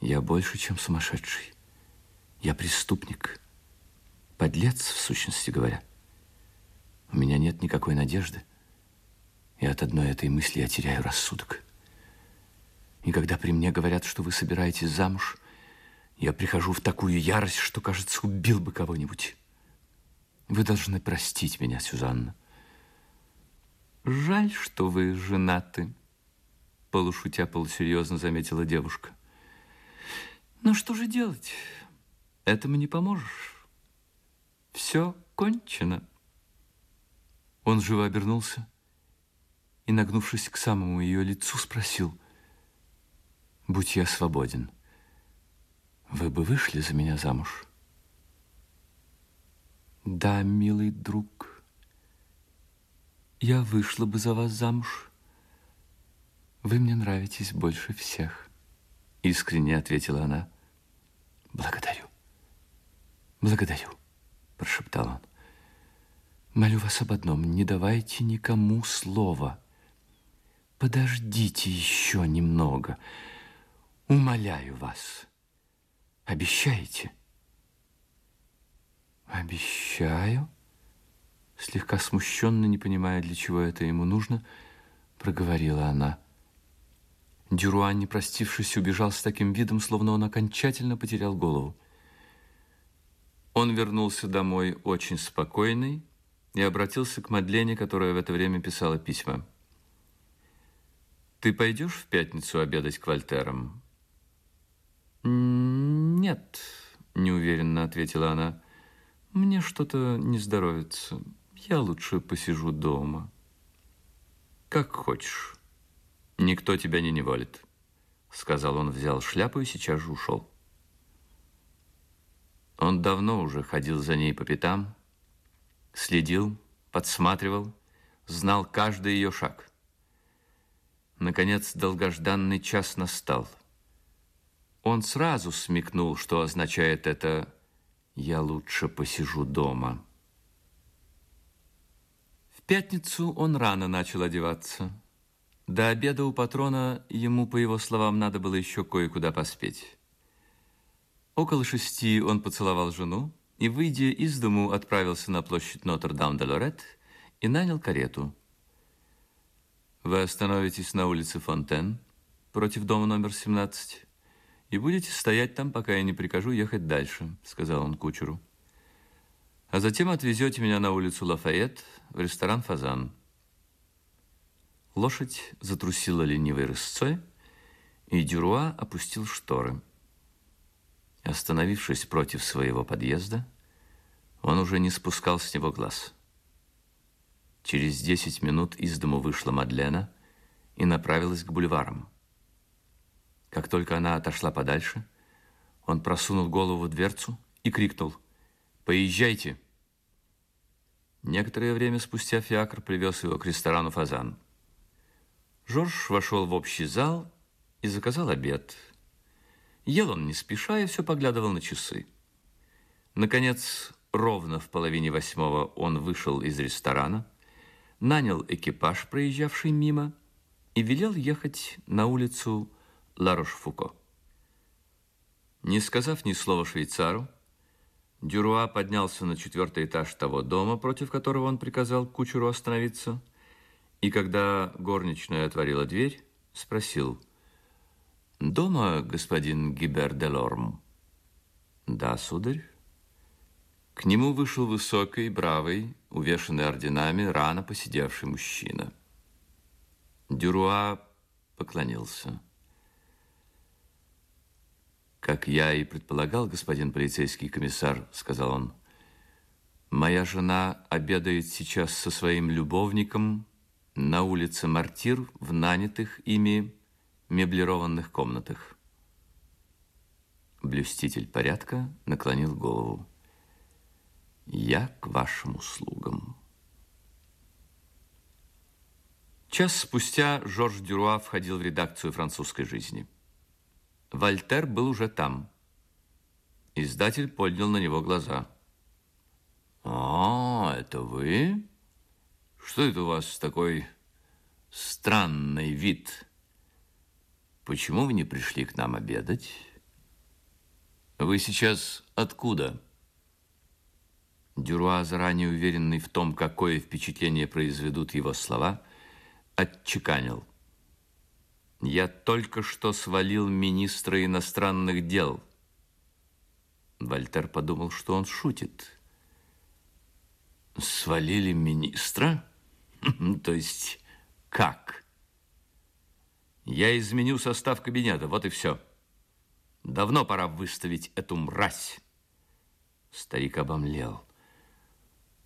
Я больше, чем сумасшедший. Я преступник. Подлец, в сущности говоря. У меня нет никакой надежды. И от одной этой мысли я теряю рассудок. И когда при мне говорят, что вы собираетесь замуж, я прихожу в такую ярость, что, кажется, убил бы кого-нибудь. Вы должны простить меня, Сюзанна. Жаль, что вы женаты, полушутя, полусерьезно заметила девушка. Но что же делать? Этому не поможешь. Все кончено. Он живо обернулся и, нагнувшись к самому ее лицу, спросил, «Будь я свободен, вы бы вышли за меня замуж?» «Да, милый друг, я вышла бы за вас замуж. Вы мне нравитесь больше всех», — искренне ответила она. «Благодарю, благодарю», — прошептал он. «Молю вас об одном, не давайте никому слова. Подождите еще немного. Умоляю вас. Обещаете?» «Обещаю?» Слегка смущенно, не понимая, для чего это ему нужно, проговорила она. Дюруан, не простившись, убежал с таким видом, словно он окончательно потерял голову. Он вернулся домой очень спокойный и обратился к Мадлене, которая в это время писала письма. «Ты пойдешь в пятницу обедать к Вольтерам?» «Нет», — неуверенно ответила она. Мне что-то не здоровится. Я лучше посижу дома. Как хочешь. Никто тебя не неволит. Сказал он, взял шляпу и сейчас же ушел. Он давно уже ходил за ней по пятам, следил, подсматривал, знал каждый ее шаг. Наконец, долгожданный час настал. Он сразу смекнул, что означает это я лучше посижу дома. В пятницу он рано начал одеваться. До обеда у патрона ему, по его словам, надо было еще кое-куда поспеть. Около шести он поцеловал жену и, выйдя из дому, отправился на площадь Нотр-Дам-де-Лорет и нанял карету. Вы остановитесь на улице Фонтен против дома номер 17 и будете стоять там, пока я не прикажу ехать дальше», — сказал он кучеру. «А затем отвезете меня на улицу Лафайет в ресторан «Фазан». Лошадь затрусила ленивой рысцой, и Дюруа опустил шторы. Остановившись против своего подъезда, он уже не спускал с него глаз. Через десять минут из дому вышла Мадлена и направилась к бульварам. Как только она отошла подальше, он просунул голову в дверцу и крикнул «Поезжайте!». Некоторое время спустя Фиакр привез его к ресторану «Фазан». Жорж вошел в общий зал и заказал обед. Ел он не спеша и все поглядывал на часы. Наконец, ровно в половине восьмого он вышел из ресторана, нанял экипаж, проезжавший мимо, и велел ехать на улицу Ларош-Фуко. Не сказав ни слова швейцару, Дюруа поднялся на четвертый этаж того дома, против которого он приказал кучеру остановиться, и когда горничная отворила дверь, спросил, «Дома господин Гибер де Лорм?» «Да, сударь». К нему вышел высокий, бравый, увешанный орденами, рано посидевший мужчина. Дюруа поклонился. «Как я и предполагал, господин полицейский комиссар», — сказал он, «моя жена обедает сейчас со своим любовником на улице Мартир в нанятых ими меблированных комнатах». Блюститель порядка наклонил голову. «Я к вашим услугам». Час спустя Жорж Дюруа входил в редакцию французской жизни. Вольтер был уже там. Издатель поднял на него глаза. «А, это вы? Что это у вас такой странный вид? Почему вы не пришли к нам обедать? Вы сейчас откуда? Дюруа, заранее уверенный в том, какое впечатление произведут его слова, отчеканил. Я только что свалил министра иностранных дел. Вольтер подумал, что он шутит. Свалили министра? То есть как? Я изменю состав кабинета, вот и все. Давно пора выставить эту мразь. Старик обомлел.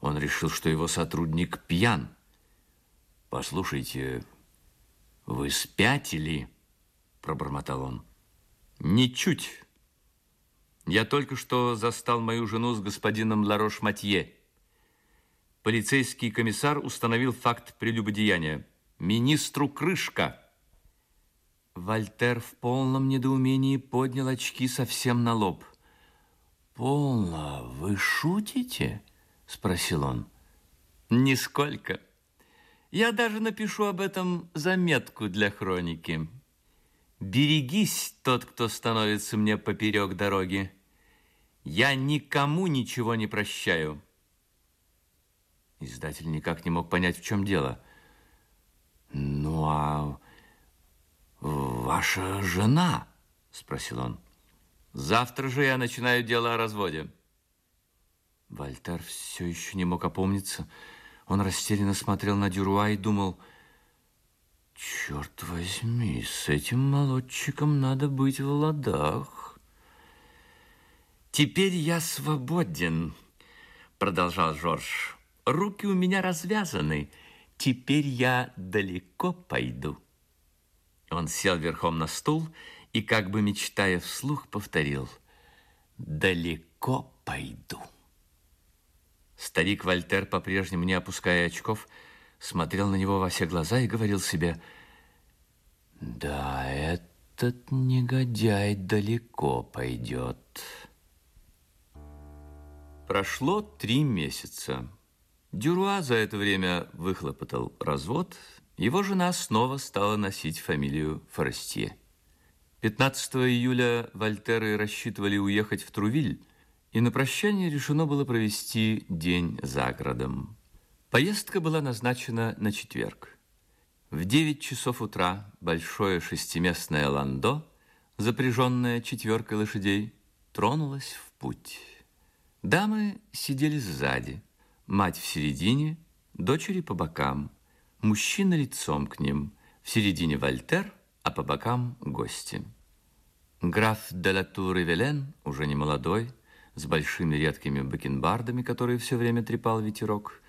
Он решил, что его сотрудник пьян. Послушайте, вы спятили, пробормотал он. Ничуть. Я только что застал мою жену с господином Ларош-Матье. Полицейский комиссар установил факт прелюбодеяния. Министру крышка. Вольтер в полном недоумении поднял очки совсем на лоб. «Полно, вы шутите?» – спросил он. «Нисколько. Я даже напишу об этом заметку для хроники. Берегись, тот, кто становится мне поперек дороги. Я никому ничего не прощаю». Издатель никак не мог понять, в чем дело. «Ну, а ваша жена?» – спросил он. «Завтра же я начинаю дело о разводе». Вольтер все еще не мог опомниться. Он растерянно смотрел на Дюруа и думал, «Черт возьми, с этим молодчиком надо быть в ладах». «Теперь я свободен», — продолжал Жорж. «Руки у меня развязаны. Теперь я далеко пойду». Он сел верхом на стул и, как бы мечтая вслух, повторил «Далеко пойду». Старик Вольтер, по-прежнему не опуская очков, смотрел на него во все глаза и говорил себе, «Да, этот негодяй далеко пойдет». Прошло три месяца. Дюруа за это время выхлопотал развод. Его жена снова стала носить фамилию Форестье. 15 июля Вольтеры рассчитывали уехать в Трувиль, и на прощание решено было провести день за городом. Поездка была назначена на четверг. В 9 часов утра большое шестиместное ландо, запряженное четверкой лошадей, тронулось в путь. Дамы сидели сзади, мать в середине, дочери по бокам, мужчина лицом к ним, в середине Вольтер, а по бокам гости. Граф де ла Тур Велен, уже не молодой, с большими редкими бакенбардами, которые все время трепал ветерок,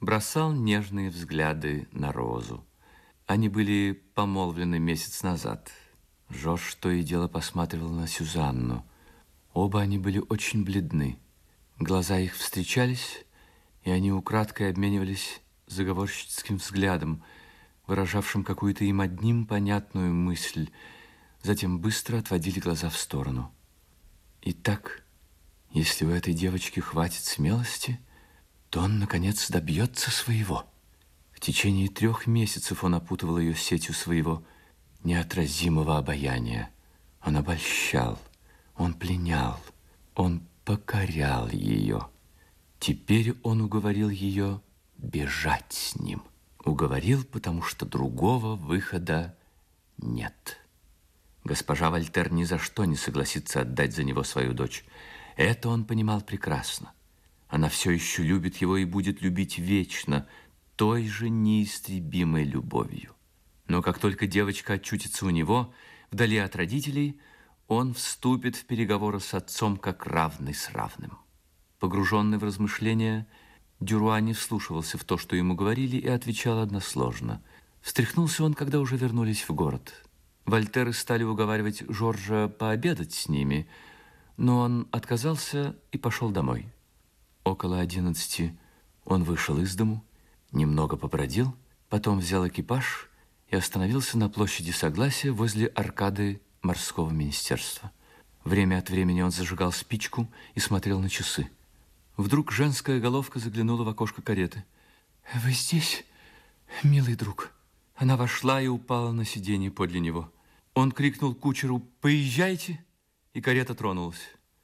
бросал нежные взгляды на Розу. Они были помолвлены месяц назад. Жорж то и дело посматривал на Сюзанну. Оба они были очень бледны. Глаза их встречались, и они украдкой обменивались заговорщицким взглядом, выражавшим какую-то им одним понятную мысль, затем быстро отводили глаза в сторону. И так если у этой девочки хватит смелости, то он, наконец, добьется своего. В течение трех месяцев он опутывал ее сетью своего неотразимого обаяния. Он обольщал, он пленял, он покорял ее. Теперь он уговорил ее бежать с ним. Уговорил, потому что другого выхода нет. Госпожа Вольтер ни за что не согласится отдать за него свою дочь. Это он понимал прекрасно. Она все еще любит его и будет любить вечно, той же неистребимой любовью. Но как только девочка очутится у него, вдали от родителей, он вступит в переговоры с отцом как равный с равным. Погруженный в размышления, Дюруа не вслушивался в то, что ему говорили, и отвечал односложно. Встряхнулся он, когда уже вернулись в город. Вольтеры стали уговаривать Жоржа пообедать с ними – но он отказался и пошел домой. Около одиннадцати он вышел из дому, немного побродил, потом взял экипаж и остановился на площади Согласия возле аркады морского министерства. Время от времени он зажигал спичку и смотрел на часы. Вдруг женская головка заглянула в окошко кареты. «Вы здесь, милый друг?» Она вошла и упала на сиденье подле него. Он крикнул кучеру «Поезжайте!» и карета тронулась.